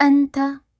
أنت